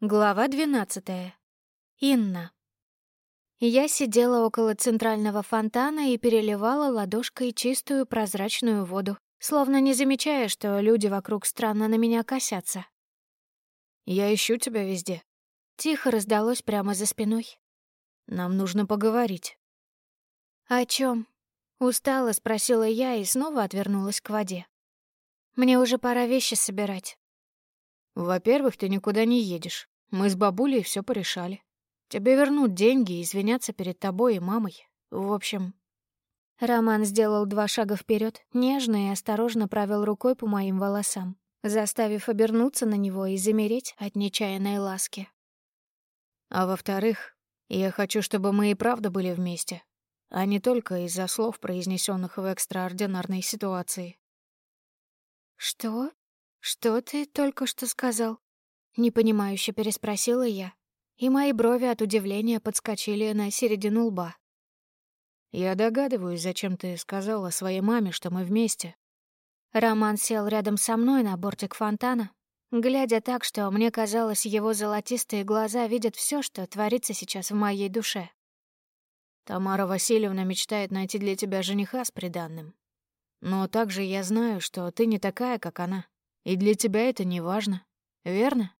Глава двенадцатая. Инна. Я сидела около центрального фонтана и переливала ладошкой чистую прозрачную воду, словно не замечая, что люди вокруг странно на меня косятся. «Я ищу тебя везде». Тихо раздалось прямо за спиной. «Нам нужно поговорить». «О чем? Устала, спросила я и снова отвернулась к воде. «Мне уже пора вещи собирать. Во-первых, ты никуда не едешь. Мы с бабулей все порешали. Тебе вернут деньги и извиняться перед тобой и мамой. В общем...» Роман сделал два шага вперед, нежно и осторожно провел рукой по моим волосам, заставив обернуться на него и замереть от нечаянной ласки. «А во-вторых, я хочу, чтобы мы и правда были вместе, а не только из-за слов, произнесенных в экстраординарной ситуации». «Что?» «Что ты только что сказал?» Непонимающе переспросила я, и мои брови от удивления подскочили на середину лба. «Я догадываюсь, зачем ты сказала своей маме, что мы вместе». Роман сел рядом со мной на бортик фонтана, глядя так, что мне казалось, его золотистые глаза видят все, что творится сейчас в моей душе. «Тамара Васильевна мечтает найти для тебя жениха с приданным. Но также я знаю, что ты не такая, как она. И для тебя это не важно, верно?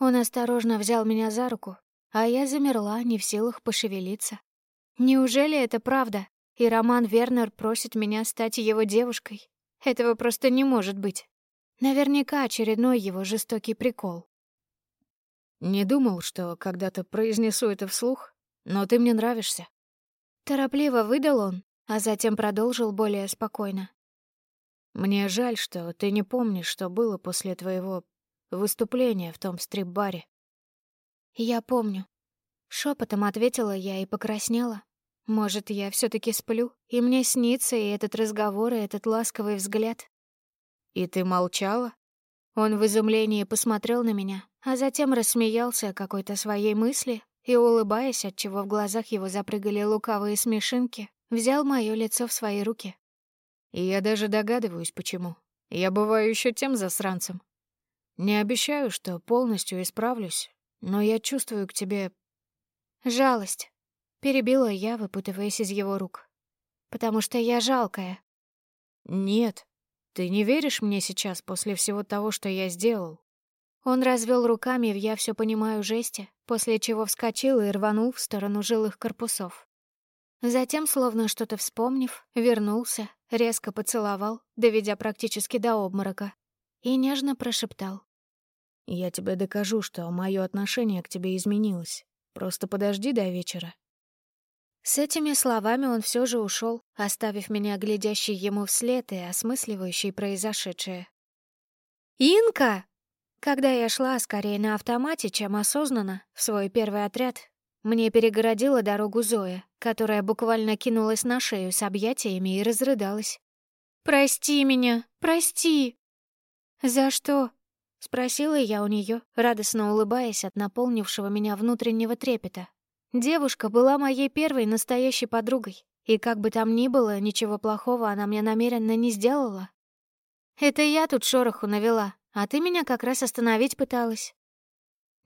Он осторожно взял меня за руку, а я замерла, не в силах пошевелиться. Неужели это правда? И Роман Вернер просит меня стать его девушкой? Этого просто не может быть. Наверняка очередной его жестокий прикол. Не думал, что когда-то произнесу это вслух, но ты мне нравишься. Торопливо выдал он, а затем продолжил более спокойно. Мне жаль, что ты не помнишь, что было после твоего выступления в том стрип-баре. Я помню. Шепотом ответила я и покраснела. Может, я все таки сплю, и мне снится и этот разговор, и этот ласковый взгляд. И ты молчала? Он в изумлении посмотрел на меня, а затем рассмеялся какой-то своей мысли и, улыбаясь, отчего в глазах его запрыгали лукавые смешинки, взял мое лицо в свои руки. И я даже догадываюсь, почему. Я бываю еще тем засранцем. Не обещаю, что полностью исправлюсь, но я чувствую к тебе... Жалость. Перебила я, выпутываясь из его рук. Потому что я жалкая. Нет, ты не веришь мне сейчас после всего того, что я сделал? Он развел руками в «я все понимаю» жесте, после чего вскочил и рванул в сторону жилых корпусов. Затем, словно что-то вспомнив, вернулся, резко поцеловал, доведя практически до обморока, и нежно прошептал. «Я тебе докажу, что мое отношение к тебе изменилось. Просто подожди до вечера». С этими словами он все же ушел, оставив меня глядящей ему вслед и осмысливающей произошедшее. «Инка!» Когда я шла скорее на автомате, чем осознанно, в свой первый отряд, мне перегородила дорогу Зоя, которая буквально кинулась на шею с объятиями и разрыдалась. «Прости меня, прости!» «За что?» — спросила я у нее, радостно улыбаясь от наполнившего меня внутреннего трепета. Девушка была моей первой настоящей подругой, и как бы там ни было, ничего плохого она мне намеренно не сделала. «Это я тут шороху навела, а ты меня как раз остановить пыталась».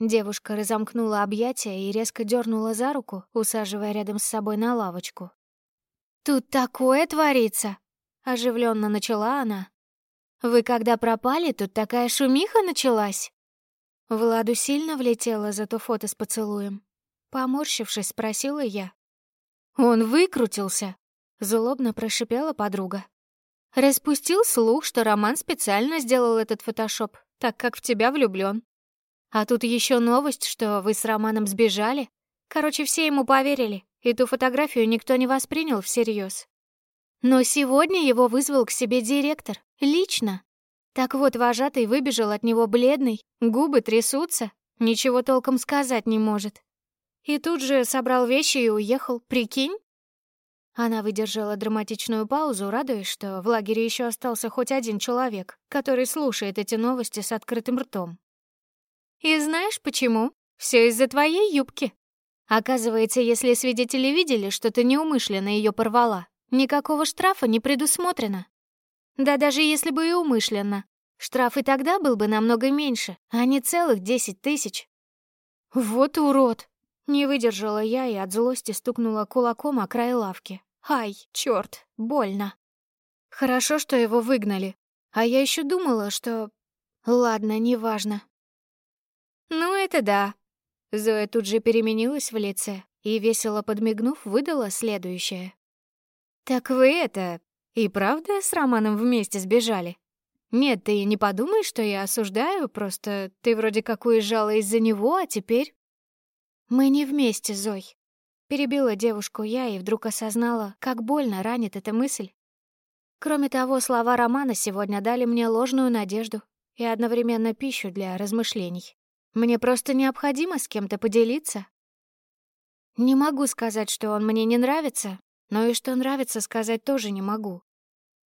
Девушка разомкнула объятия и резко дернула за руку, усаживая рядом с собой на лавочку. «Тут такое творится!» — оживленно начала она. «Вы когда пропали, тут такая шумиха началась!» Владу сильно влетела за то фото с поцелуем. Поморщившись, спросила я. «Он выкрутился!» — злобно прошипела подруга. «Распустил слух, что Роман специально сделал этот фотошоп, так как в тебя влюблён. А тут еще новость, что вы с Романом сбежали. Короче, все ему поверили, и ту фотографию никто не воспринял всерьез. Но сегодня его вызвал к себе директор, лично. Так вот, вожатый выбежал от него бледный, губы трясутся, ничего толком сказать не может. И тут же собрал вещи и уехал, прикинь? Она выдержала драматичную паузу, радуясь, что в лагере еще остался хоть один человек, который слушает эти новости с открытым ртом. И знаешь почему? Все из-за твоей юбки. Оказывается, если свидетели видели, что ты неумышленно ее порвала, никакого штрафа не предусмотрено. Да даже если бы и умышленно, Штраф и тогда был бы намного меньше, а не целых десять тысяч. Вот урод! Не выдержала я и от злости стукнула кулаком о край лавки. Ай, черт, больно. Хорошо, что его выгнали. А я еще думала, что... Ладно, неважно. Ну, это да. Зоя тут же переменилась в лице и, весело подмигнув, выдала следующее. «Так вы это... и правда с Романом вместе сбежали? Нет, ты не подумай, что я осуждаю, просто ты вроде как уезжала из-за него, а теперь...» «Мы не вместе, Зой». Перебила девушку я и вдруг осознала, как больно ранит эта мысль. Кроме того, слова Романа сегодня дали мне ложную надежду и одновременно пищу для размышлений. Мне просто необходимо с кем-то поделиться. Не могу сказать, что он мне не нравится, но и что нравится сказать тоже не могу.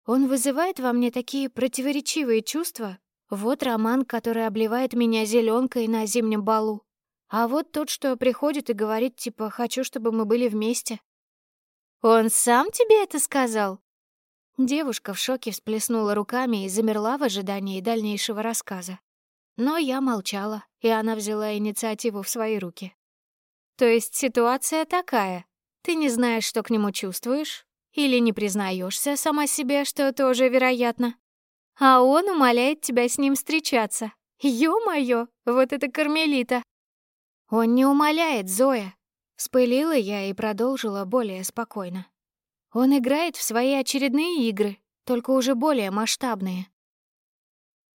Он вызывает во мне такие противоречивые чувства. Вот роман, который обливает меня зеленкой на зимнем балу. А вот тот, что приходит и говорит, типа, хочу, чтобы мы были вместе. «Он сам тебе это сказал?» Девушка в шоке всплеснула руками и замерла в ожидании дальнейшего рассказа. Но я молчала, и она взяла инициативу в свои руки. То есть ситуация такая. Ты не знаешь, что к нему чувствуешь, или не признаешься сама себе, что тоже вероятно. А он умоляет тебя с ним встречаться. Ё-моё, вот это кармелита. Он не умоляет, Зоя. Вспылила я и продолжила более спокойно. Он играет в свои очередные игры, только уже более масштабные.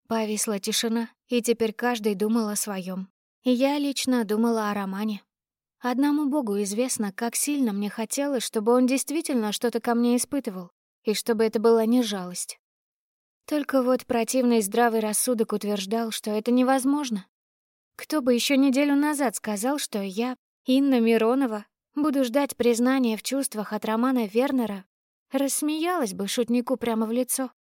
Повисла тишина, и теперь каждый думал о своем. И я лично думала о романе. Одному Богу известно, как сильно мне хотелось, чтобы он действительно что-то ко мне испытывал, и чтобы это была не жалость. Только вот противный здравый рассудок утверждал, что это невозможно. Кто бы еще неделю назад сказал, что я, Инна Миронова, буду ждать признания в чувствах от Романа Вернера, рассмеялась бы шутнику прямо в лицо.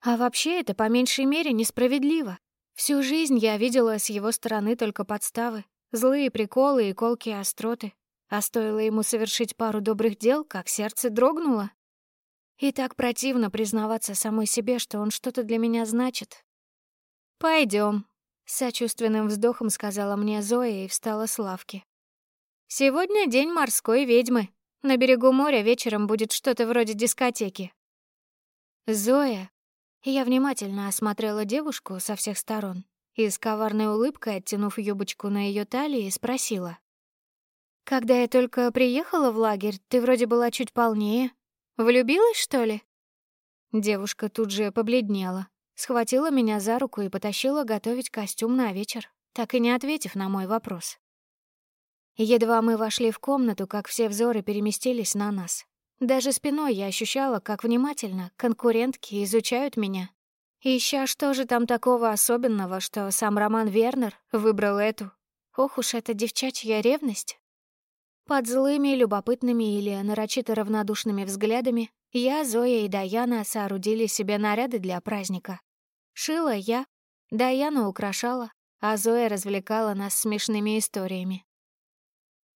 А вообще это по меньшей мере несправедливо. Всю жизнь я видела с его стороны только подставы, Злые приколы и колкие остроты. А стоило ему совершить пару добрых дел, как сердце дрогнуло. И так противно признаваться самой себе, что он что-то для меня значит. Пойдем, сочувственным вздохом сказала мне Зоя и встала с лавки. «Сегодня день морской ведьмы. На берегу моря вечером будет что-то вроде дискотеки». «Зоя...» Я внимательно осмотрела девушку со всех сторон и с коварной улыбкой, оттянув юбочку на ее талии, спросила. «Когда я только приехала в лагерь, ты вроде была чуть полнее. Влюбилась, что ли?» Девушка тут же побледнела, схватила меня за руку и потащила готовить костюм на вечер, так и не ответив на мой вопрос. Едва мы вошли в комнату, как все взоры переместились на нас. Даже спиной я ощущала, как внимательно конкурентки изучают меня, Ища, что же там такого особенного, что сам Роман Вернер выбрал эту? Ох уж эта девчачья ревность. Под злыми, любопытными или нарочито равнодушными взглядами я, Зоя и Даяна соорудили себе наряды для праздника. Шила я, Даяна украшала, а Зоя развлекала нас смешными историями.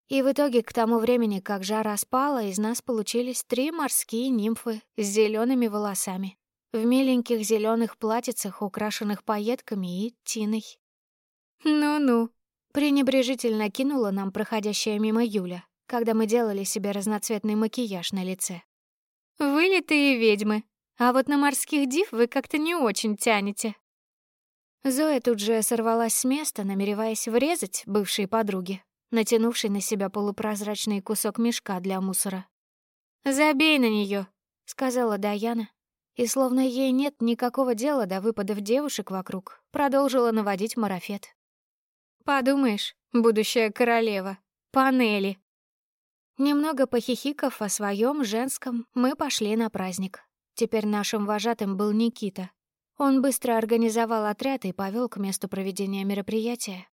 И в итоге, к тому времени, как жара спала, из нас получились три морские нимфы с зелеными волосами в миленьких зеленых платьицах, украшенных пайетками и тиной. «Ну-ну», — пренебрежительно кинула нам проходящая мимо Юля, когда мы делали себе разноцветный макияж на лице. «Вылитые ведьмы, а вот на морских див вы как-то не очень тянете». Зоя тут же сорвалась с места, намереваясь врезать бывшей подруге, натянувшей на себя полупрозрачный кусок мешка для мусора. «Забей на нее, сказала Даяна, и, словно ей нет никакого дела до выпадов девушек вокруг, продолжила наводить марафет. «Подумаешь, будущая королева. Панели». Немного похихиков о своем женском, мы пошли на праздник. Теперь нашим вожатым был Никита. Он быстро организовал отряд и повел к месту проведения мероприятия.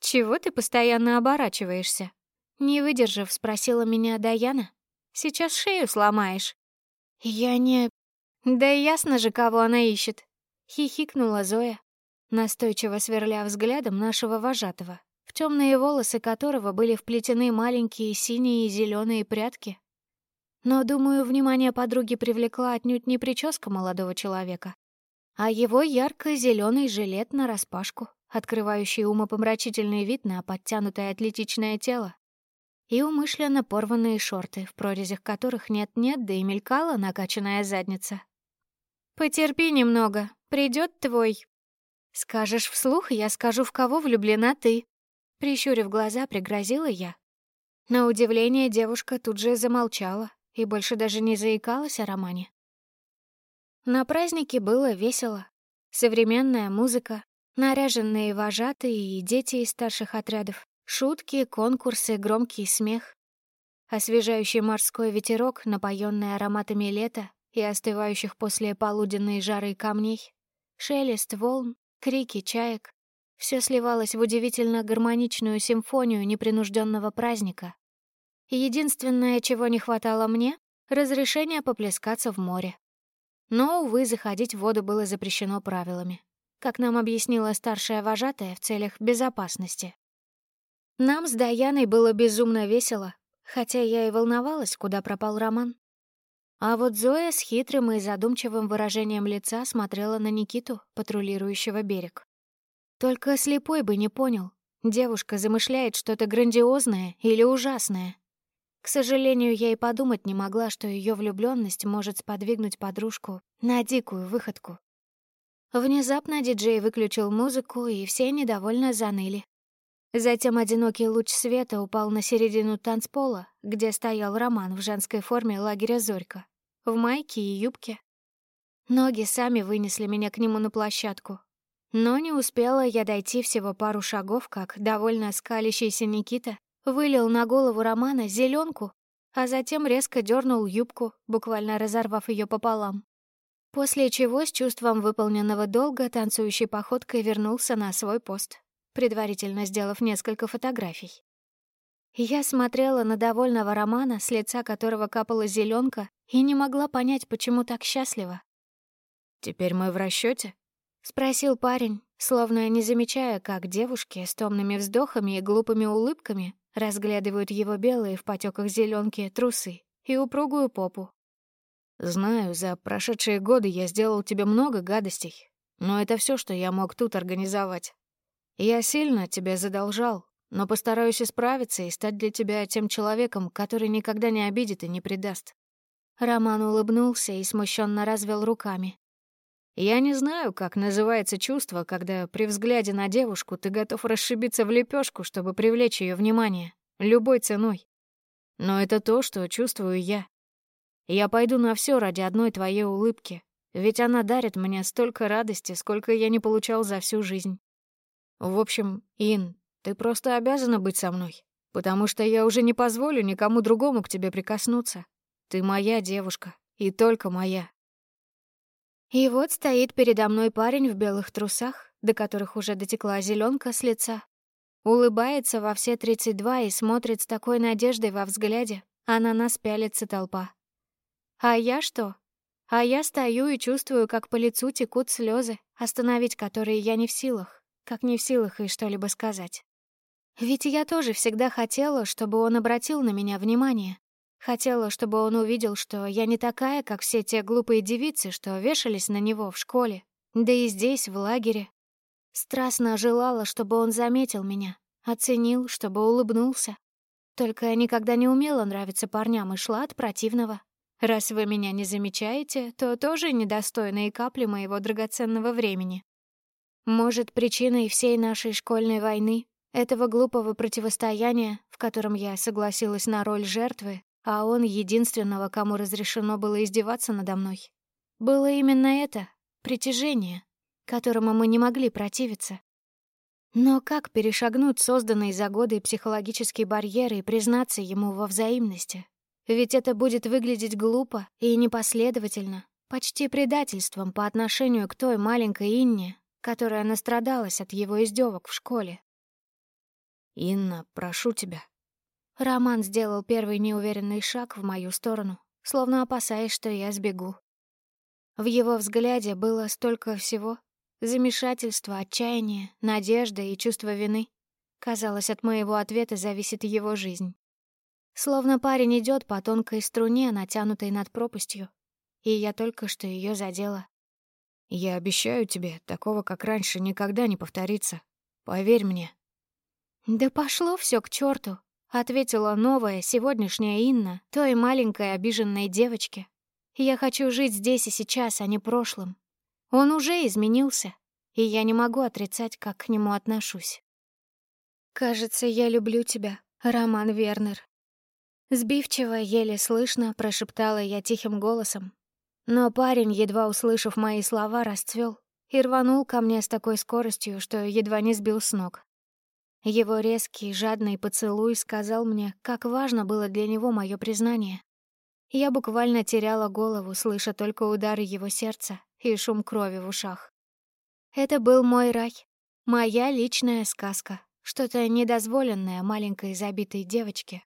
«Чего ты постоянно оборачиваешься?» Не выдержав, спросила меня Даяна. «Сейчас шею сломаешь». «Я не...» «Да ясно же, кого она ищет!» — хихикнула Зоя, настойчиво сверля взглядом нашего вожатого, в темные волосы которого были вплетены маленькие синие и зеленые прядки. Но, думаю, внимание подруги привлекла отнюдь не прическа молодого человека, а его ярко-зеленый жилет нараспашку, открывающий умопомрачительный вид на подтянутое атлетичное тело, и умышленно порванные шорты, в прорезях которых нет-нет, да и мелькала накачанная задница. «Потерпи немного, придет твой...» «Скажешь вслух, я скажу, в кого влюблена ты», Прищурив глаза, пригрозила я. На удивление девушка тут же замолчала и больше даже не заикалась о романе. На празднике было весело. Современная музыка, наряженные вожатые и дети из старших отрядов, шутки, конкурсы, громкий смех. Освежающий морской ветерок, напоенный ароматами лета и остывающих после полуденной жары камней, шелест волн, крики чаек, все сливалось в удивительно гармоничную симфонию непринужденного праздника. Единственное, чего не хватало мне — разрешение поплескаться в море. Но, увы, заходить в воду было запрещено правилами, как нам объяснила старшая вожатая в целях безопасности. Нам с Даяной было безумно весело, хотя я и волновалась, куда пропал Роман. А вот Зоя с хитрым и задумчивым выражением лица смотрела на Никиту, патрулирующего берег. Только слепой бы не понял. Девушка замышляет что-то грандиозное или ужасное. К сожалению, я и подумать не могла, что ее влюбленность может сподвигнуть подружку на дикую выходку. Внезапно диджей выключил музыку, и все недовольно заныли. Затем одинокий луч света упал на середину танцпола, где стоял Роман в женской форме лагеря «Зорька», в майке и юбке. Ноги сами вынесли меня к нему на площадку, но не успела я дойти всего пару шагов, как довольно скалящийся Никита вылил на голову Романа зеленку, а затем резко дернул юбку, буквально разорвав ее пополам. После чего с чувством выполненного долга танцующей походкой вернулся на свой пост, предварительно сделав несколько фотографий. Я смотрела на довольного Романа, с лица которого капала зеленка, и не могла понять, почему так счастлива. «Теперь мы в расчете? — спросил парень, словно не замечая, как девушки с томными вздохами и глупыми улыбками разглядывают его белые в потеках зеленки трусы и упругую попу. «Знаю, за прошедшие годы я сделал тебе много гадостей, но это все, что я мог тут организовать. Я сильно тебе задолжал, но постараюсь исправиться и стать для тебя тем человеком, который никогда не обидит и не предаст». Роман улыбнулся и смущенно развел руками. Я не знаю, как называется чувство, когда при взгляде на девушку ты готов расшибиться в лепешку, чтобы привлечь ее внимание, любой ценой. Но это то, что чувствую я. Я пойду на все ради одной твоей улыбки, ведь она дарит мне столько радости, сколько я не получал за всю жизнь. В общем, Ин, ты просто обязана быть со мной, потому что я уже не позволю никому другому к тебе прикоснуться. Ты моя девушка, и только моя. И вот стоит передо мной парень в белых трусах, до которых уже дотекла зеленка с лица. Улыбается во все тридцать два и смотрит с такой надеждой во взгляде, а на нас пялится толпа. А я что? А я стою и чувствую, как по лицу текут слезы, остановить которые я не в силах, как не в силах и что-либо сказать. Ведь я тоже всегда хотела, чтобы он обратил на меня внимание, Хотела, чтобы он увидел, что я не такая, как все те глупые девицы, что вешались на него в школе, да и здесь, в лагере. Страстно желала, чтобы он заметил меня, оценил, чтобы улыбнулся. Только я никогда не умела нравиться парням и шла от противного. Раз вы меня не замечаете, то тоже недостойны и капли моего драгоценного времени. Может, причиной всей нашей школьной войны, этого глупого противостояния, в котором я согласилась на роль жертвы, а он единственного, кому разрешено было издеваться надо мной. Было именно это — притяжение, которому мы не могли противиться. Но как перешагнуть созданные за годы психологические барьеры и признаться ему во взаимности? Ведь это будет выглядеть глупо и непоследовательно, почти предательством по отношению к той маленькой Инне, которая настрадалась от его издевок в школе. «Инна, прошу тебя», Роман сделал первый неуверенный шаг в мою сторону, словно опасаясь, что я сбегу. В его взгляде было столько всего — замешательство, отчаяние, надежда и чувство вины. Казалось, от моего ответа зависит его жизнь. Словно парень идет по тонкой струне, натянутой над пропастью, и я только что ее задела. Я обещаю тебе, такого, как раньше, никогда не повторится. Поверь мне». «Да пошло все к черту, ответила новая, сегодняшняя Инна, той маленькой обиженной девочке. «Я хочу жить здесь и сейчас, а не прошлым. Он уже изменился, и я не могу отрицать, как к нему отношусь». «Кажется, я люблю тебя, Роман Вернер». Сбивчиво, еле слышно, прошептала я тихим голосом. Но парень, едва услышав мои слова, расцвел и рванул ко мне с такой скоростью, что едва не сбил с ног. Его резкий, жадный поцелуй сказал мне, как важно было для него мое признание. Я буквально теряла голову, слыша только удары его сердца и шум крови в ушах. Это был мой рай, моя личная сказка, что-то недозволенное маленькой забитой девочке.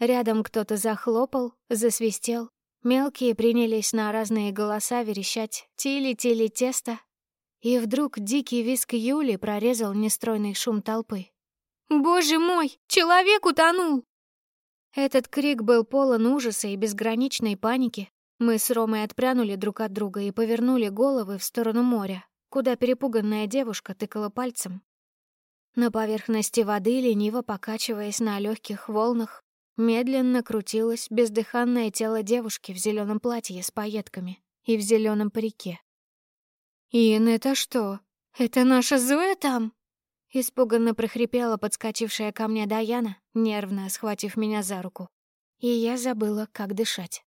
Рядом кто-то захлопал, засвистел. Мелкие принялись на разные голоса верещать «Тили-тили тесто», и вдруг дикий виск Юли прорезал нестройный шум толпы. «Боже мой, человек утонул!» Этот крик был полон ужаса и безграничной паники. Мы с Ромой отпрянули друг от друга и повернули головы в сторону моря, куда перепуганная девушка тыкала пальцем. На поверхности воды, лениво покачиваясь на легких волнах, медленно крутилось бездыханное тело девушки в зеленом платье с пайетками и в зеленом парике. «Ин, это что? Это наша Зоя там?» Испуганно прохрипела подскочившая ко мне Даяна, нервно схватив меня за руку. И я забыла, как дышать.